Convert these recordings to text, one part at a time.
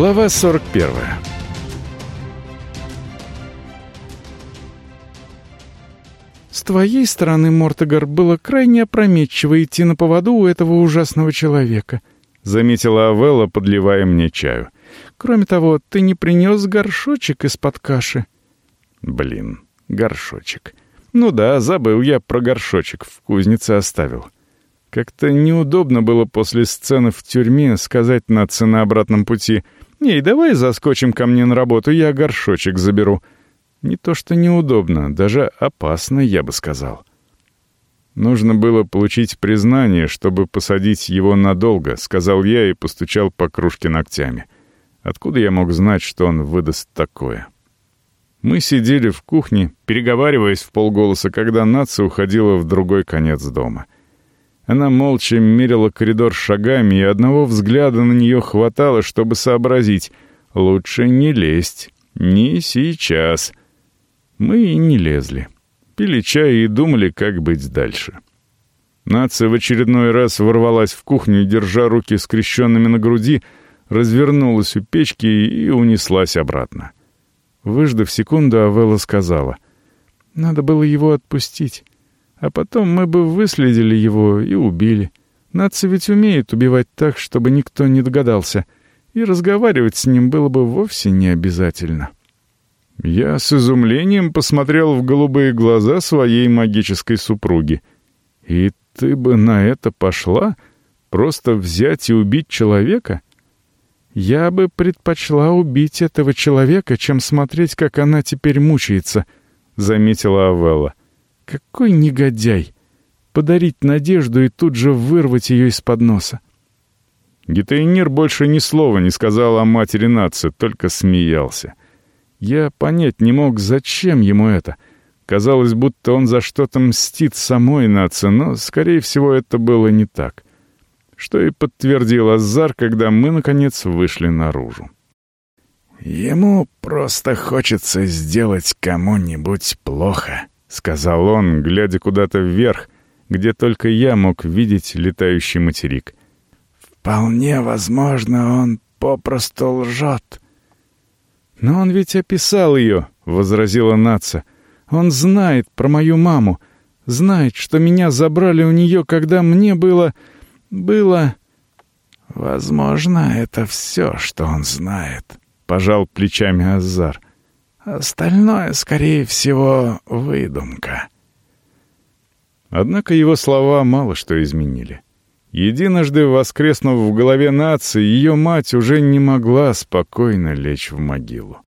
Глава 41 «С твоей стороны, Мортогар, было крайне опрометчиво идти на поводу у этого ужасного человека», — заметила Авелла, подливая мне чаю. «Кроме того, ты не принес горшочек из-под каши». «Блин, горшочек. Ну да, забыл я про горшочек, в кузнице оставил». Как-то неудобно было после сцены в тюрьме сказать на обратном пути «Эй, давай заскочим ко мне на работу, я горшочек заберу». Не то что неудобно, даже опасно, я бы сказал. Нужно было получить признание, чтобы посадить его надолго, сказал я и постучал по кружке ногтями. Откуда я мог знать, что он выдаст такое? Мы сидели в кухне, переговариваясь в полголоса, когда Натса уходила в другой конец дома — она молча мерила коридор шагами, и одного взгляда на нее хватало, чтобы сообразить. Лучше не лезть. Не сейчас. Мы и не лезли. Пили чай и думали, как быть дальше. Нация в очередной раз ворвалась в кухню, держа руки скрещенными на груди, развернулась у печки и унеслась обратно. Выждав секунду, Авелла сказала, «Надо было его отпустить. А потом мы бы выследили его и убили. Нация ведь умеет убивать так, чтобы никто не догадался. И разговаривать с ним было бы вовсе не обязательно. Я с изумлением посмотрел в голубые глаза своей магической супруги. «И ты бы на это пошла? Просто взять и убить человека?» «Я бы предпочла убить этого человека, чем смотреть, как она теперь мучается», — заметила Авелла. Какой негодяй! Подарить надежду и тут же вырвать ее из-под носа. Гитаинир больше ни слова не сказал о матери нации, только смеялся. Я понять не мог, зачем ему это. Казалось, будто он за что-то мстит самой нации, но, скорее всего, это было не так. Что и подтвердил Азар, когда мы, наконец, вышли наружу. «Ему просто хочется сделать кому-нибудь плохо», — сказал он, глядя куда-то вверх, где только я мог видеть летающий материк. «Вполне возможно, он попросту лжет». «Но он ведь описал ее», — возразила Наца. «Он знает про мою маму, знает, что меня забрали у нее, когда мне было... было...» «Возможно, это все, что он знает», — пожал плечами Азар. Остальное, скорее всего, выдумка. Однако его слова мало что изменили. Единожды воскреснув в голове нации, ее мать уже не могла спокойно лечь в могилу.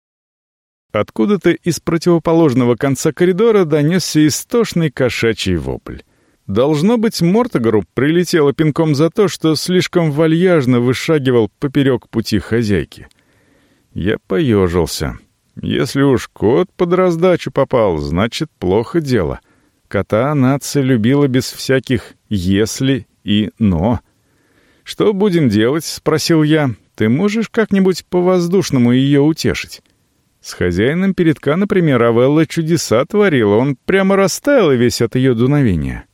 Откуда-то из противоположного конца коридора донесся истошный кошачий вопль. Должно быть, Мортогору прилетело пинком за то, что слишком вальяжно вышагивал поперек пути хозяйки. Я поежился. Если уж кот под раздачу попал, значит, плохо дело. Кота нация любила без всяких «если» и «но». «Что будем делать?» — спросил я. «Ты можешь как-нибудь по-воздушному ее утешить?» С хозяином передка, например, Авелла чудеса творила, он прямо растаял весь от ее дуновения.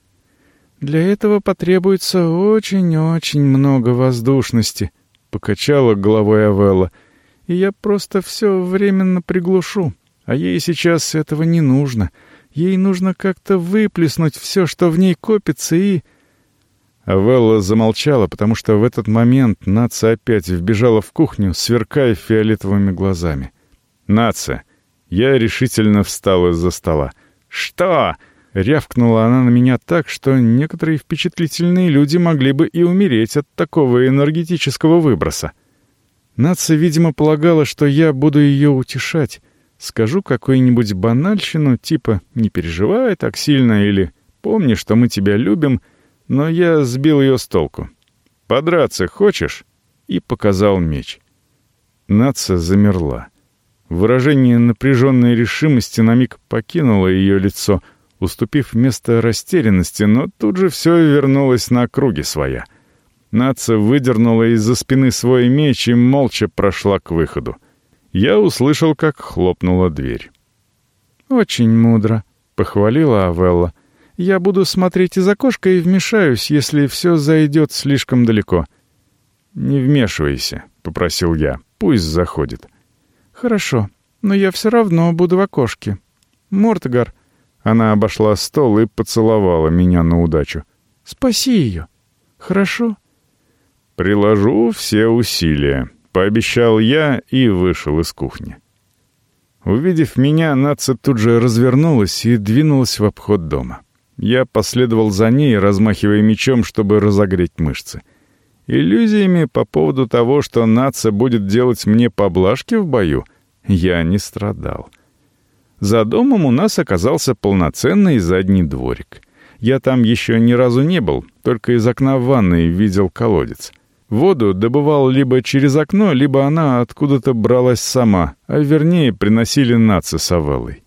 «Для этого потребуется очень-очень много воздушности», — покачала головой Авелла и я просто все временно приглушу. А ей сейчас этого не нужно. Ей нужно как-то выплеснуть все, что в ней копится, и...» Авелла замолчала, потому что в этот момент Наца опять вбежала в кухню, сверкая фиолетовыми глазами. «Наца!» Я решительно встал из-за стола. «Что?» — рявкнула она на меня так, что некоторые впечатлительные люди могли бы и умереть от такого энергетического выброса. Нация, видимо, полагала, что я буду ее утешать. Скажу какую-нибудь банальщину, типа «не переживай так сильно» или «помни, что мы тебя любим», но я сбил ее с толку. «Подраться хочешь?» и показал меч. Нация замерла. Выражение напряженной решимости на миг покинуло ее лицо, уступив место растерянности, но тут же все вернулось на круги своя — Наца выдернула из-за спины свой меч и молча прошла к выходу. Я услышал, как хлопнула дверь. «Очень мудро», — похвалила Авелла. «Я буду смотреть из окошка и вмешаюсь, если все зайдет слишком далеко». «Не вмешивайся», — попросил я. «Пусть заходит». «Хорошо, но я все равно буду в окошке. Мортогар...» Она обошла стол и поцеловала меня на удачу. «Спаси ее. Хорошо?» «Приложу все усилия», — пообещал я и вышел из кухни. Увидев меня, Наца тут же развернулась и двинулась в обход дома. Я последовал за ней, размахивая мечом, чтобы разогреть мышцы. Иллюзиями по поводу того, что Наца будет делать мне поблажки в бою, я не страдал. За домом у нас оказался полноценный задний дворик. Я там еще ни разу не был, только из окна ванной видел колодец. Воду добывал либо через окно, либо она откуда-то бралась сама, а вернее приносили Наца с Авеллой.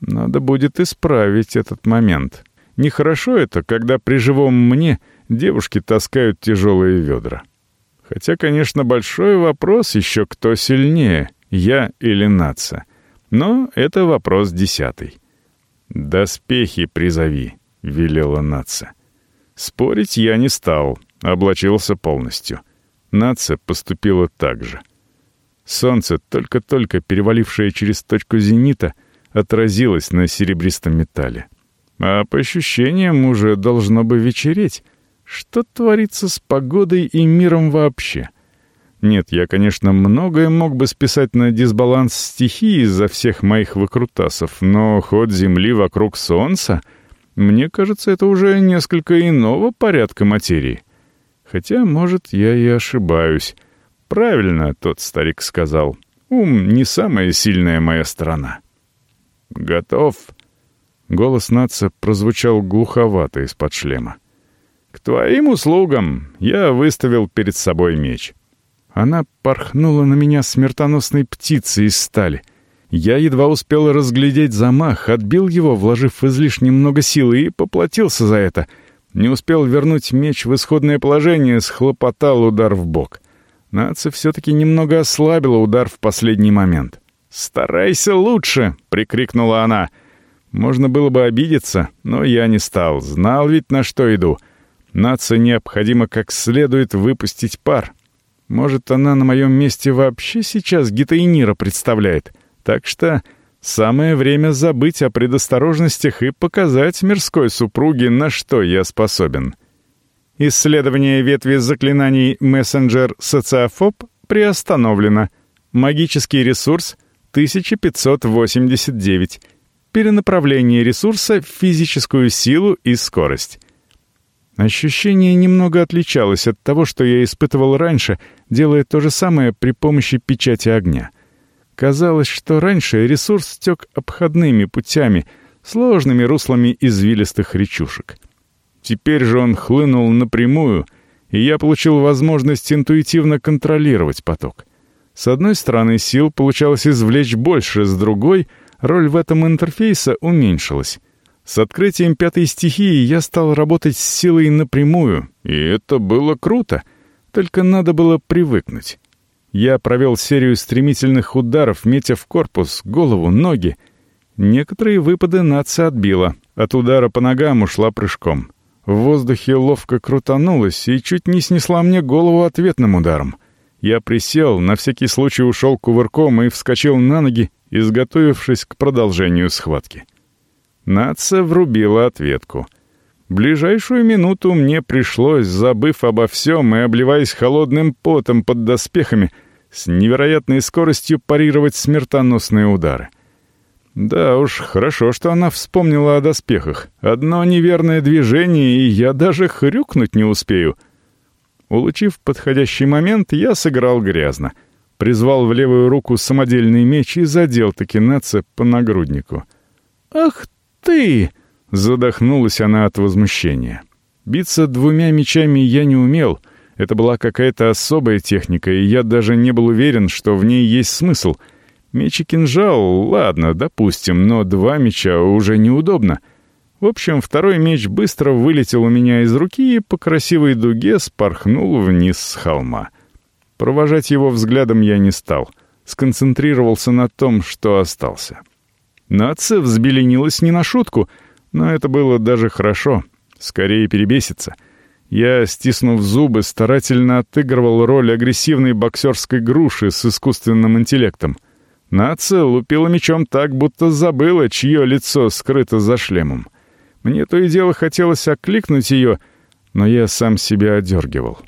Надо будет исправить этот момент. Нехорошо это, когда при живом мне девушки таскают тяжелые ведра. Хотя, конечно, большой вопрос еще, кто сильнее, я или нация. Но это вопрос десятый. «Доспехи призови», — велела нация. Спорить я не стал, облачился полностью. Нация поступила так же. Солнце, только-только перевалившее через точку зенита, отразилось на серебристом металле. А по ощущениям уже должно бы вечереть. Что творится с погодой и миром вообще? Нет, я, конечно, многое мог бы списать на дисбаланс стихии из-за всех моих выкрутасов, но ход Земли вокруг Солнца, мне кажется, это уже несколько иного порядка материи. Хотя, может, я и ошибаюсь. Правильно тот старик сказал. Ум — не самая сильная моя сторона. «Готов?» Голос Натса прозвучал глуховато из-под шлема. «К твоим услугам я выставил перед собой меч». Она порхнула на меня смертоносной птицей из стали. Я едва успел разглядеть замах, отбил его, вложив излишне много силы, и поплатился за это. Не успел вернуть меч в исходное положение, схлопотал удар в бок. Нация все-таки немного ослабила удар в последний момент. «Старайся лучше!» — прикрикнула она — можно было бы обидеться, но я не стал, знал ведь на что иду. Наце необходимо как следует выпустить пар. Может, она на моем месте вообще сейчас гитаинира представляет. Так что самое время забыть о предосторожностях и показать мирской супруге, на что я способен. Исследование ветви заклинаний «Мессенджер Социофоб» приостановлено. Магический ресурс — 1589 перенаправление ресурса в физическую силу и скорость. Ощущение немного отличалось от того, что я испытывал раньше, делая то же самое при помощи печати огня. Казалось, что раньше ресурс стек обходными путями, сложными руслами извилистых речушек. Теперь же он хлынул напрямую, и я получил возможность интуитивно контролировать поток. С одной стороны, сил получалось извлечь больше, с другой — роль в этом интерфейса уменьшилась. С открытием пятой стихии я стал работать с силой напрямую, и это было круто, только надо было привыкнуть. Я провел серию стремительных ударов, метя в корпус, голову, ноги. Некоторые выпады нация отбила, от удара по ногам ушла прыжком. В воздухе ловко крутанулась и чуть не снесла мне голову ответным ударом. Я присел, на всякий случай ушел кувырком и вскочил на ноги, изготовившись к продолжению схватки. Наца врубила ответку. Ближайшую минуту мне пришлось, забыв обо всем и обливаясь холодным потом под доспехами, с невероятной скоростью парировать смертоносные удары. Да уж, хорошо, что она вспомнила о доспехах. Одно неверное движение, и я даже хрюкнуть не успею. Улучив подходящий момент, я сыграл грязно — призвал в левую руку самодельный меч и задел таки Нетса по нагруднику. «Ах ты!» — задохнулась она от возмущения. Биться двумя мечами я не умел. Это была какая-то особая техника, и я даже не был уверен, что в ней есть смысл. Меч и кинжал, ладно, допустим, но два меча уже неудобно. В общем, второй меч быстро вылетел у меня из руки и по красивой дуге спорхнул вниз с холма. Провожать его взглядом я не стал. Сконцентрировался на том, что остался. Нация взбеленилась не на шутку, но это было даже хорошо. Скорее перебесится. Я, стиснув зубы, старательно отыгрывал роль агрессивной боксерской груши с искусственным интеллектом. Нация лупила мечом так, будто забыла, чье лицо скрыто за шлемом. Мне то и дело хотелось окликнуть ее, но я сам себя одергивал.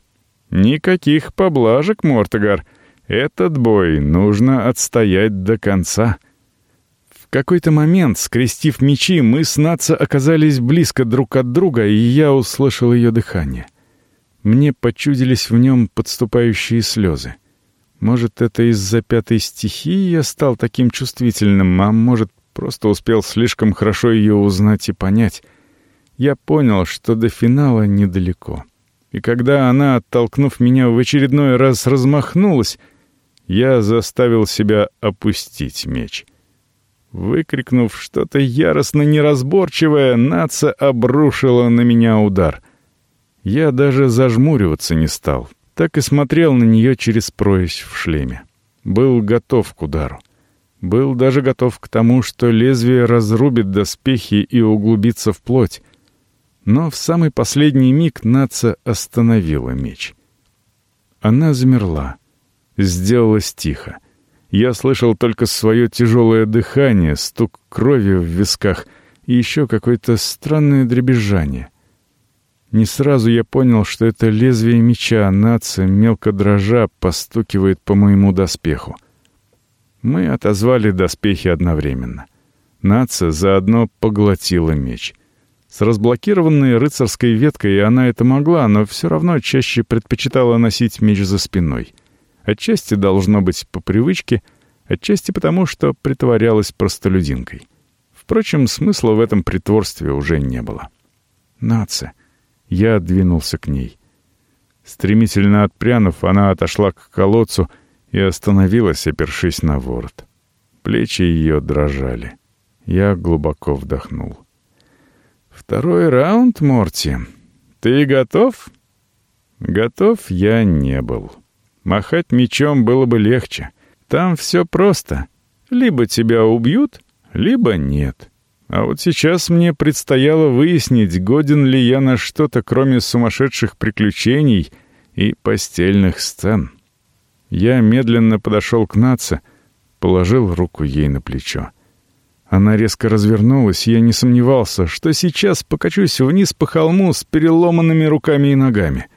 Никаких поблажек, Мортогар. Этот бой нужно отстоять до конца. Какой-то момент, скрестив мечи, мы с Наца оказались близко друг от друга, и я услышал ее дыхание. Мне почудились в нем подступающие слезы. Может, это из-за пятой стихии я стал таким чувствительным, а может, просто успел слишком хорошо ее узнать и понять. Я понял, что до финала недалеко. И когда она, оттолкнув меня в очередной раз, размахнулась, я заставил себя опустить меч. Выкрикнув что-то яростно неразборчивое, наца обрушила на меня удар. Я даже зажмуриваться не стал, так и смотрел на нее через прорезь в шлеме. Был готов к удару. Был даже готов к тому, что лезвие разрубит доспехи и углубится в плоть. Но в самый последний миг Наца остановила меч. Она замерла, сделалась тихо. Я слышал только свое тяжелое дыхание, стук крови в висках и еще какое-то странное дребезжание. Не сразу я понял, что это лезвие меча Наца, мелко дрожа, постукивает по моему доспеху. Мы отозвали доспехи одновременно. Наца заодно поглотила меч. С разблокированной рыцарской веткой она это могла, но все равно чаще предпочитала носить меч за спиной. Отчасти должно быть по привычке, отчасти потому, что притворялась простолюдинкой. Впрочем, смысла в этом притворстве уже не было. «Наца!» Я двинулся к ней. Стремительно отпрянув, она отошла к колодцу и остановилась, опершись на ворот. Плечи ее дрожали. Я глубоко вдохнул. «Второй раунд, Морти. Ты готов?» Готов я не был. Махать мечом было бы легче. Там все просто. Либо тебя убьют, либо нет. А вот сейчас мне предстояло выяснить, годен ли я на что-то, кроме сумасшедших приключений и постельных сцен. Я медленно подошел к Наце, положил руку ей на плечо. Она резко развернулась, и я не сомневался, что сейчас покачусь вниз по холму с переломанными руками и ногами.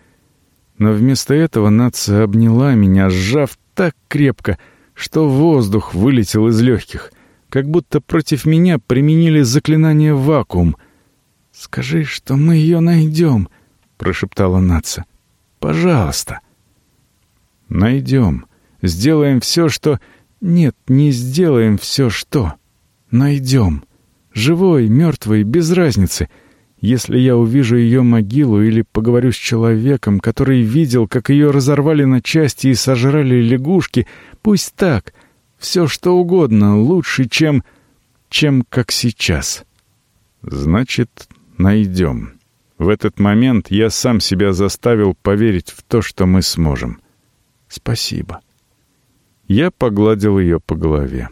Но вместо этого нация обняла меня, сжав так крепко, что воздух вылетел из легких, как будто против меня применили заклинание «вакуум». «Скажи, что мы ее найдем», — прошептала нация. «Пожалуйста». «Найдем. Сделаем все, что...» «Нет, не сделаем все, что...» Найдем. Живой, мертвый, без разницы. Если я увижу ее могилу или поговорю с человеком, который видел, как ее разорвали на части и сожрали лягушки, пусть так. Все что угодно, лучше, чем... чем как сейчас. Значит, найдем. В этот момент я сам себя заставил поверить в то, что мы сможем. Спасибо. Я погладил ее по голове.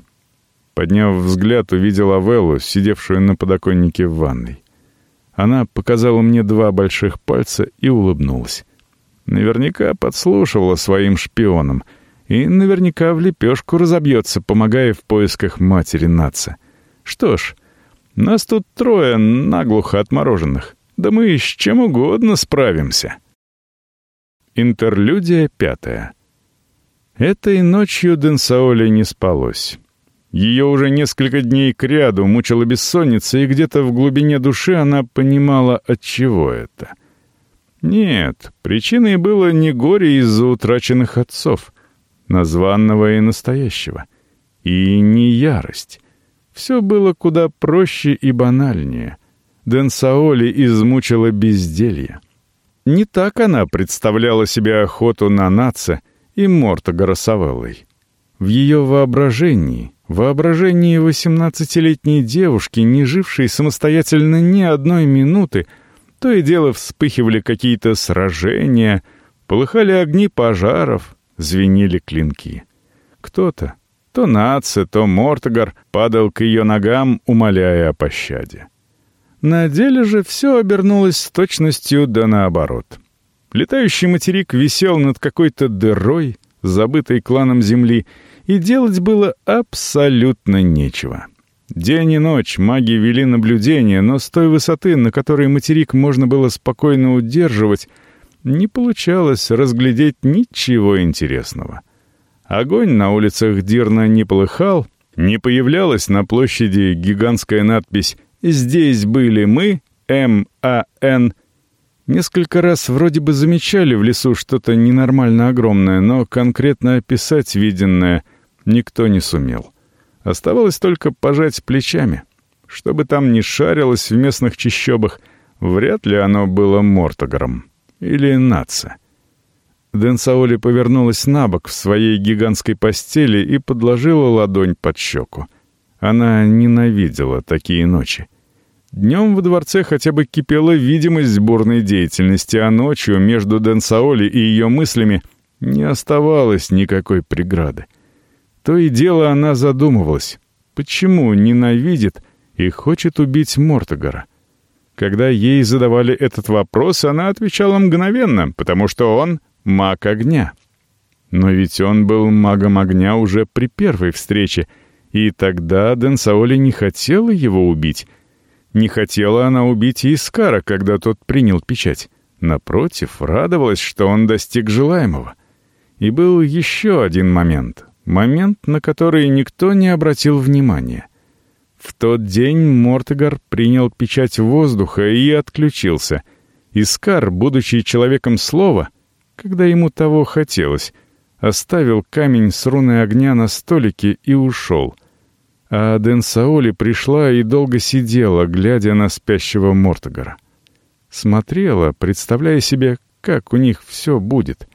Подняв взгляд, увидел Авеллу, сидевшую на подоконнике в ванной. Она показала мне два больших пальца и улыбнулась. Наверняка подслушивала своим шпионом и наверняка в лепешку разобьется, помогая в поисках матери Наца. Что ж, нас тут трое наглухо отмороженных. Да мы с чем угодно справимся. Интерлюдия пятая. Этой ночью Денсаоле не спалось. Ее уже несколько дней кряду мучила бессонница, и где-то в глубине души она понимала, от чего это. Нет, причиной было не горе из-за утраченных отцов, названного и настоящего, и не ярость. Все было куда проще и банальнее. Дэн Саоли измучила безделье. Не так она представляла себе охоту на Наца и Морта Савеллой. В ее воображении воображении восемнадцатилетней девушки, не жившей самостоятельно ни одной минуты, то и дело вспыхивали какие-то сражения, полыхали огни пожаров, звенели клинки. Кто-то, то Наци, то Мортогар, падал к ее ногам, умоляя о пощаде. На деле же все обернулось с точностью да наоборот — Летающий материк висел над какой-то дырой, забытой кланом Земли, и делать было абсолютно нечего. День и ночь маги вели наблюдение, но с той высоты, на которой материк можно было спокойно удерживать, не получалось разглядеть ничего интересного. Огонь на улицах Дирна не полыхал, не появлялась на площади гигантская надпись «Здесь были мы, М.А.Н.». Несколько раз вроде бы замечали в лесу что-то ненормально огромное, но конкретно описать виденное никто не сумел. Оставалось только пожать плечами. Что бы там ни шарилось в местных чащобах, вряд ли оно было Мортогором. Или Наца. Дэн Саоли повернулась на бок в своей гигантской постели и подложила ладонь под щеку. Она ненавидела такие ночи. Днем во дворце хотя бы кипела видимость бурной деятельности, а ночью между Дэн Саоли и ее мыслями не оставалось никакой преграды. То и дело она задумывалась, почему ненавидит и хочет убить Мортогара. Когда ей задавали этот вопрос, она отвечала мгновенно, потому что он маг огня. Но ведь он был магом огня уже при первой встрече, и тогда Дэн не хотела его убить. Не хотела она убить и Искара, когда тот принял печать. Напротив, радовалась, что он достиг желаемого. И был еще один момент. Момент, на который никто не обратил внимания. В тот день Мортегар принял печать воздуха и отключился. Искар, будучи человеком слова, — когда ему того хотелось, оставил камень с руной огня на столике и ушел. А Дэн Саоли пришла и долго сидела, глядя на спящего Мортогара. Смотрела, представляя себе, как у них все будет.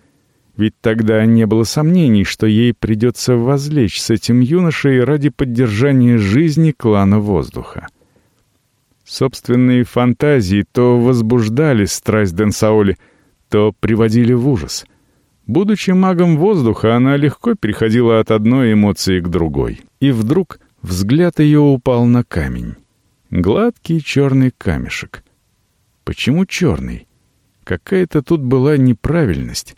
Ведь тогда не было сомнений, что ей придется возлечь с этим юношей ради поддержания жизни клана воздуха. Собственные фантазии то возбуждали страсть Дэн Саоли, то приводили в ужас. Будучи магом воздуха, она легко переходила от одной эмоции к другой. И вдруг взгляд ее упал на камень. Гладкий черный камешек. Почему черный? Какая-то тут была неправильность.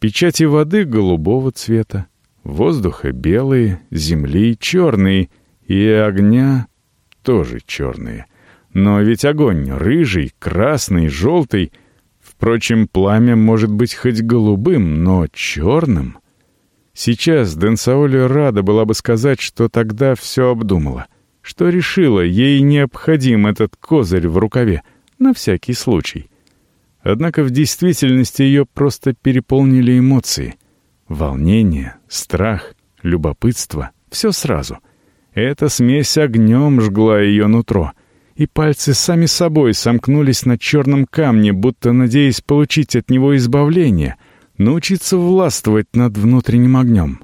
Печати воды голубого цвета, воздуха белые, земли черные, и огня тоже черные. Но ведь огонь рыжий, красный, желтый — Впрочем, пламя может быть хоть голубым, но черным. Сейчас Денсаоли рада была бы сказать, что тогда все обдумала, что решила, ей необходим этот козырь в рукаве, на всякий случай. Однако в действительности ее просто переполнили эмоции. Волнение, страх, любопытство — все сразу. Эта смесь огнем жгла ее нутро — и пальцы сами собой сомкнулись на черном камне, будто надеясь получить от него избавление, научиться властвовать над внутренним огнем.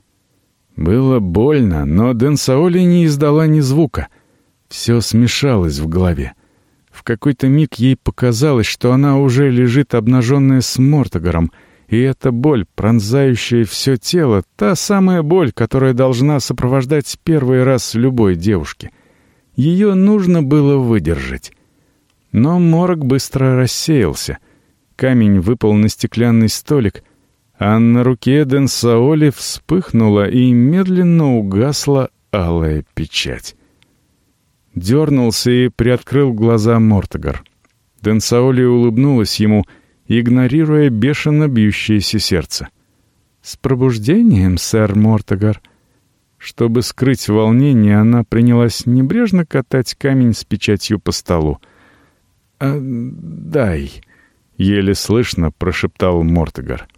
Было больно, но Дэн Саоли не издала ни звука. Все смешалось в голове. В какой-то миг ей показалось, что она уже лежит обнаженная с Мортогором, и эта боль, пронзающая все тело, та самая боль, которая должна сопровождать первый раз любой девушки — ее нужно было выдержать. Но морок быстро рассеялся. Камень выпал на стеклянный столик, а на руке Дэн Саоли вспыхнула и медленно угасла алая печать. Дернулся и приоткрыл глаза Мортогар. Дэн Саоли улыбнулась ему, игнорируя бешено бьющееся сердце. «С пробуждением, сэр Мортогар!» Чтобы скрыть волнение, она принялась небрежно катать камень с печатью по столу. «А, «Дай», — еле слышно прошептал Мортегар.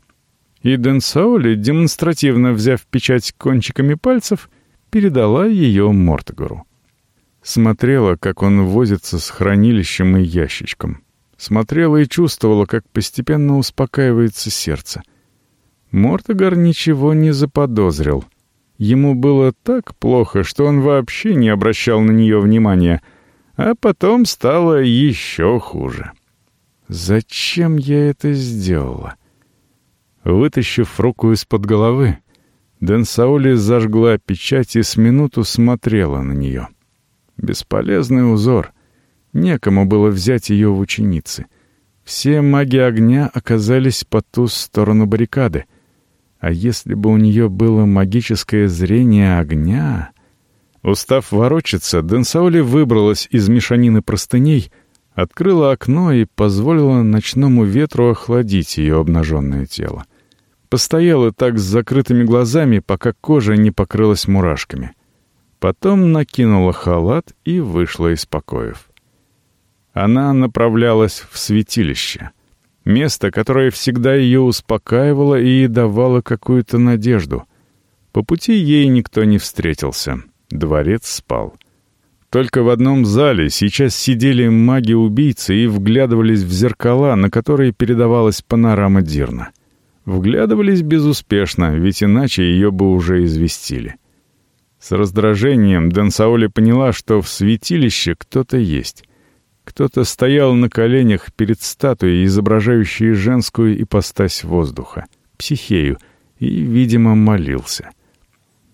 И Дэн Саули, демонстративно взяв печать кончиками пальцев, передала ее Мортегару. Смотрела, как он возится с хранилищем и ящичком. Смотрела и чувствовала, как постепенно успокаивается сердце. Мортегар ничего не заподозрил. Ему было так плохо, что он вообще не обращал на нее внимания, а потом стало еще хуже. «Зачем я это сделала?» Вытащив руку из-под головы, Дэн Саули зажгла печать и с минуту смотрела на нее. Бесполезный узор. Некому было взять ее в ученицы. Все маги огня оказались по ту сторону баррикады. А если бы у нее было магическое зрение огня... Устав ворочаться, Денсаули выбралась из мешанины простыней, открыла окно и позволила ночному ветру охладить ее обнаженное тело. Постояла так с закрытыми глазами, пока кожа не покрылась мурашками. Потом накинула халат и вышла из покоев. Она направлялась в святилище. Место, которое всегда ее успокаивало и давало какую-то надежду. По пути ей никто не встретился. Дворец спал. Только в одном зале сейчас сидели маги-убийцы и вглядывались в зеркала, на которые передавалась панорама Дирна. Вглядывались безуспешно, ведь иначе ее бы уже известили. С раздражением Дансаоли поняла, что в святилище кто-то есть. Кто-то стоял на коленях перед статуей, изображающей женскую ипостась воздуха, психею, и, видимо, молился.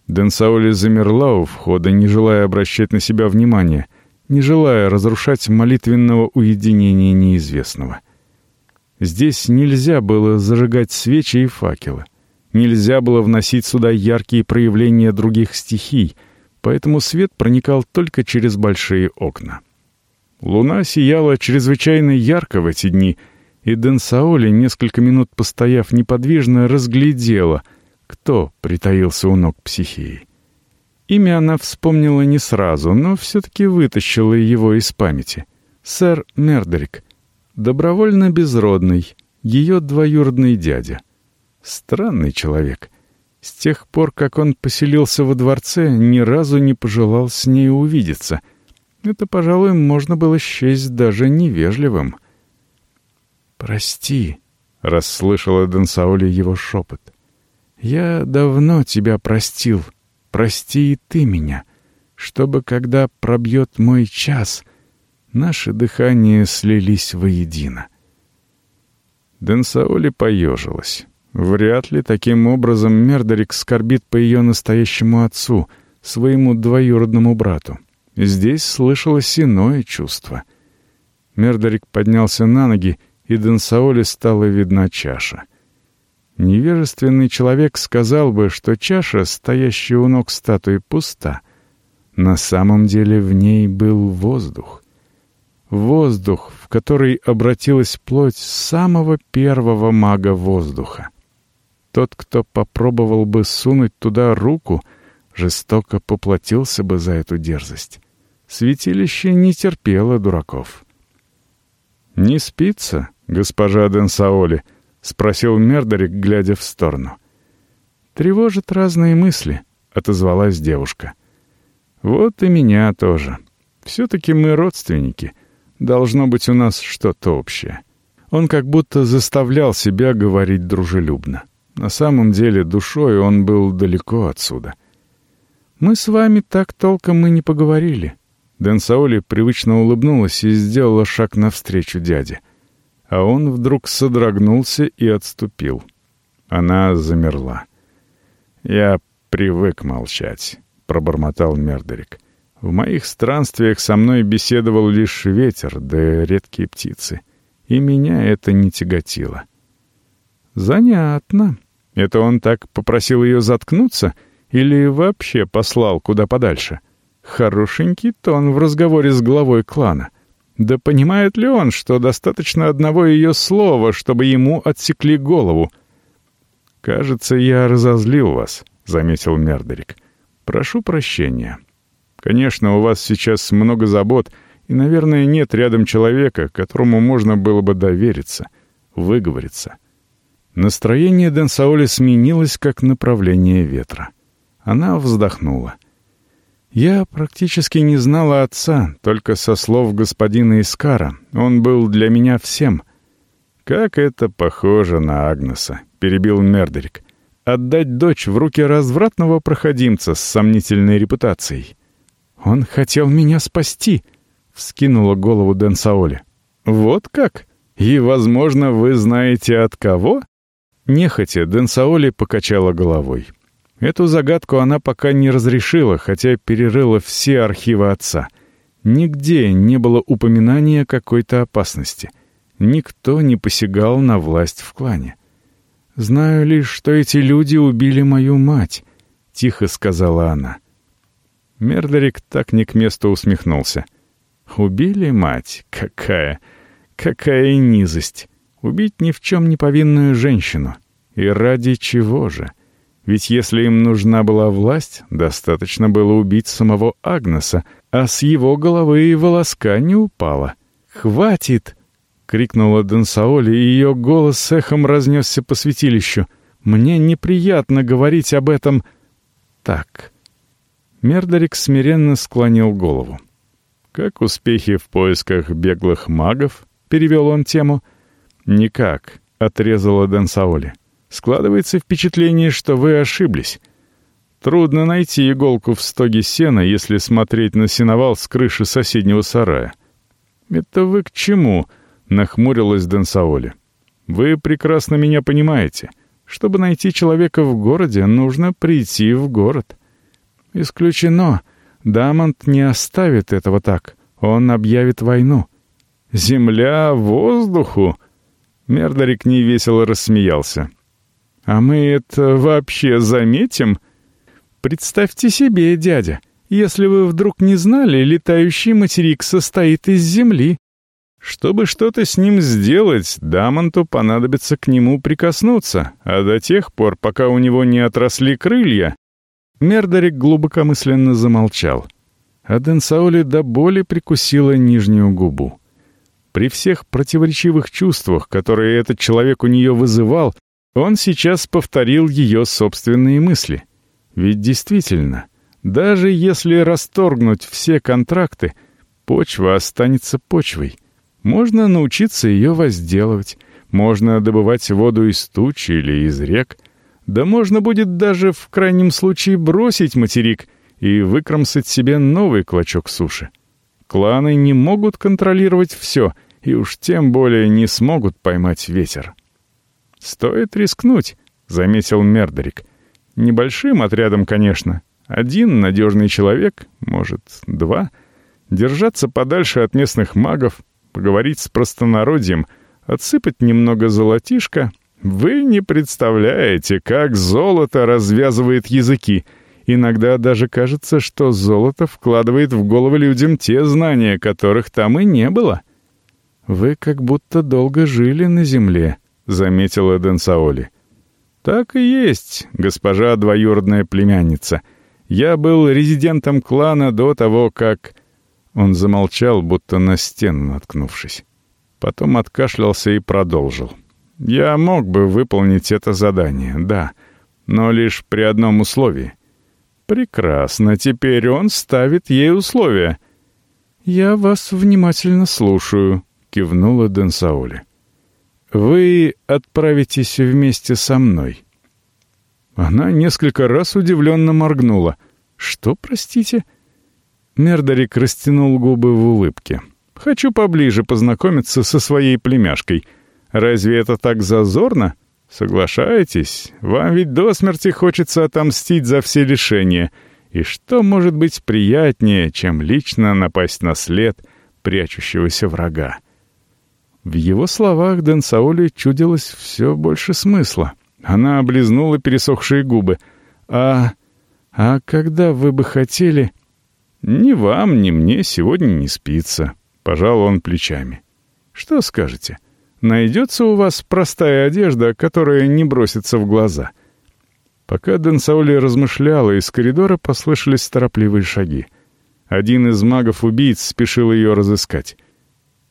Денсаули замерла у входа, не желая обращать на себя внимания, не желая разрушать молитвенного уединения неизвестного. Здесь нельзя было зажигать свечи и факелы. Нельзя было вносить сюда яркие проявления других стихий, поэтому свет проникал только через большие окна. Луна сияла чрезвычайно ярко в эти дни, и Денсаоли, несколько минут постояв неподвижно, разглядела, кто притаился у ног психии. Имя она вспомнила не сразу, но все-таки вытащила его из памяти. Сэр Мердерик, добровольно безродный, ее двоюродный дядя. Странный человек. С тех пор, как он поселился во дворце, ни разу не пожелал с ней увидеться — это, пожалуй, можно было счесть даже невежливым. «Прости», — расслышала Дансаули его шепот. «Я давно тебя простил. Прости и ты меня, чтобы, когда пробьет мой час, наши дыхания слились воедино». Денсаули поежилась. Вряд ли таким образом Мердерик скорбит по ее настоящему отцу, своему двоюродному брату. Здесь слышалось иное чувство. Мердорик поднялся на ноги, и Денсаоле стала видна чаша. Невежественный человек сказал бы, что чаша, стоящая у ног статуи, пуста. На самом деле в ней был воздух. Воздух, в который обратилась плоть самого первого мага воздуха. Тот, кто попробовал бы сунуть туда руку, жестоко поплатился бы за эту дерзость. Святилище не терпело дураков. «Не спится, госпожа Денсаоли?» — спросил Мердорик, глядя в сторону. «Тревожат разные мысли», — отозвалась девушка. «Вот и меня тоже. Все-таки мы родственники. Должно быть у нас что-то общее». Он как будто заставлял себя говорить дружелюбно. На самом деле душой он был далеко отсюда. «Мы с вами так толком и не поговорили», Дэн Саоли привычно улыбнулась и сделала шаг навстречу дяде. А он вдруг содрогнулся и отступил. Она замерла. «Я привык молчать», — пробормотал Мердерик. «В моих странствиях со мной беседовал лишь ветер, да редкие птицы. И меня это не тяготило». «Занятно. Это он так попросил ее заткнуться или вообще послал куда подальше?» Хорошенький тон в разговоре с главой клана. Да понимает ли он, что достаточно одного ее слова, чтобы ему отсекли голову? «Кажется, я разозлил вас», — заметил Мердерик. «Прошу прощения. Конечно, у вас сейчас много забот, и, наверное, нет рядом человека, которому можно было бы довериться, выговориться». Настроение Денсаоли сменилось, как направление ветра. Она вздохнула — я практически не знала отца, только со слов господина Искара. Он был для меня всем. «Как это похоже на Агнеса», — перебил Мердерик. «Отдать дочь в руки развратного проходимца с сомнительной репутацией». «Он хотел меня спасти», — вскинула голову Дэн Саоли. «Вот как? И, возможно, вы знаете от кого?» Нехотя Дэн Саоли покачала головой. Эту загадку она пока не разрешила, хотя перерыла все архивы отца. Нигде не было упоминания какой-то опасности. Никто не посягал на власть в клане. «Знаю лишь, что эти люди убили мою мать», — тихо сказала она. Мердерик так не к месту усмехнулся. «Убили мать? Какая? Какая низость! Убить ни в чем не повинную женщину. И ради чего же? Ведь если им нужна была власть, достаточно было убить самого Агнеса, а с его головы и волоска не упало. «Хватит!» — крикнула Дансаоли, и ее голос эхом разнесся по святилищу. «Мне неприятно говорить об этом...» «Так...» Мердорик смиренно склонил голову. «Как успехи в поисках беглых магов?» — перевел он тему. «Никак», — отрезала Дансаоли. «Складывается впечатление, что вы ошиблись. Трудно найти иголку в стоге сена, если смотреть на сеновал с крыши соседнего сарая». «Это вы к чему?» — нахмурилась Дансаоли. «Вы прекрасно меня понимаете. Чтобы найти человека в городе, нужно прийти в город». «Исключено. Дамонт не оставит этого так. Он объявит войну». «Земля воздуху?» Мердорик невесело рассмеялся. «А мы это вообще заметим?» «Представьте себе, дядя, если вы вдруг не знали, летающий материк состоит из земли. Чтобы что-то с ним сделать, Дамонту понадобится к нему прикоснуться, а до тех пор, пока у него не отросли крылья, Мердорик глубокомысленно замолчал. А Денсаули до боли прикусила нижнюю губу. При всех противоречивых чувствах, которые этот человек у нее вызывал, он сейчас повторил ее собственные мысли. Ведь действительно, даже если расторгнуть все контракты, почва останется почвой. Можно научиться ее возделывать, можно добывать воду из туч или из рек — да можно будет даже в крайнем случае бросить материк и выкромсать себе новый клочок суши. Кланы не могут контролировать все, и уж тем более не смогут поймать ветер. «Стоит рискнуть», — заметил Мердерик. «Небольшим отрядом, конечно. Один надежный человек, может, два. Держаться подальше от местных магов, поговорить с простонародьем, отсыпать немного золотишка, вы не представляете, как золото развязывает языки. Иногда даже кажется, что золото вкладывает в головы людям те знания, которых там и не было. «Вы как будто долго жили на земле», — заметила Денсаоли. «Так и есть, госпожа двоюродная племянница. Я был резидентом клана до того, как...» Он замолчал, будто на стену наткнувшись. Потом откашлялся и продолжил. Я мог бы выполнить это задание, да, но лишь при одном условии. Прекрасно, теперь он ставит ей условия. Я вас внимательно слушаю, кивнула Денсаули. Вы отправитесь вместе со мной. Она несколько раз удивленно моргнула. Что, простите? Мердорик растянул губы в улыбке. Хочу поближе познакомиться со своей племяшкой — Разве это так зазорно? Соглашаетесь? Вам ведь до смерти хочется отомстить за все лишения. И что может быть приятнее, чем лично напасть на след прячущегося врага? В его словах Дэн Саули чудилось все больше смысла. Она облизнула пересохшие губы. «А... а когда вы бы хотели...» «Ни вам, ни мне сегодня не спится», — пожал он плечами. «Что скажете?» Найдется у вас простая одежда, которая не бросится в глаза?» Пока Дэн Саули размышляла, из коридора послышались торопливые шаги. Один из магов-убийц спешил ее разыскать.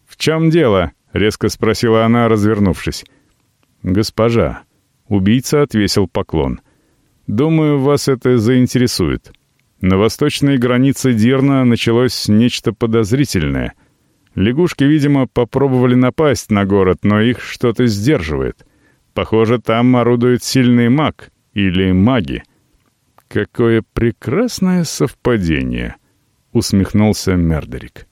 «В чем дело?» — резко спросила она, развернувшись. «Госпожа». Убийца отвесил поклон. «Думаю, вас это заинтересует. На восточной границе Дирна началось нечто подозрительное — Лягушки, видимо, попробовали напасть на город, но их что-то сдерживает. Похоже, там орудует сильный маг или маги. «Какое прекрасное совпадение!» — усмехнулся Мердерик.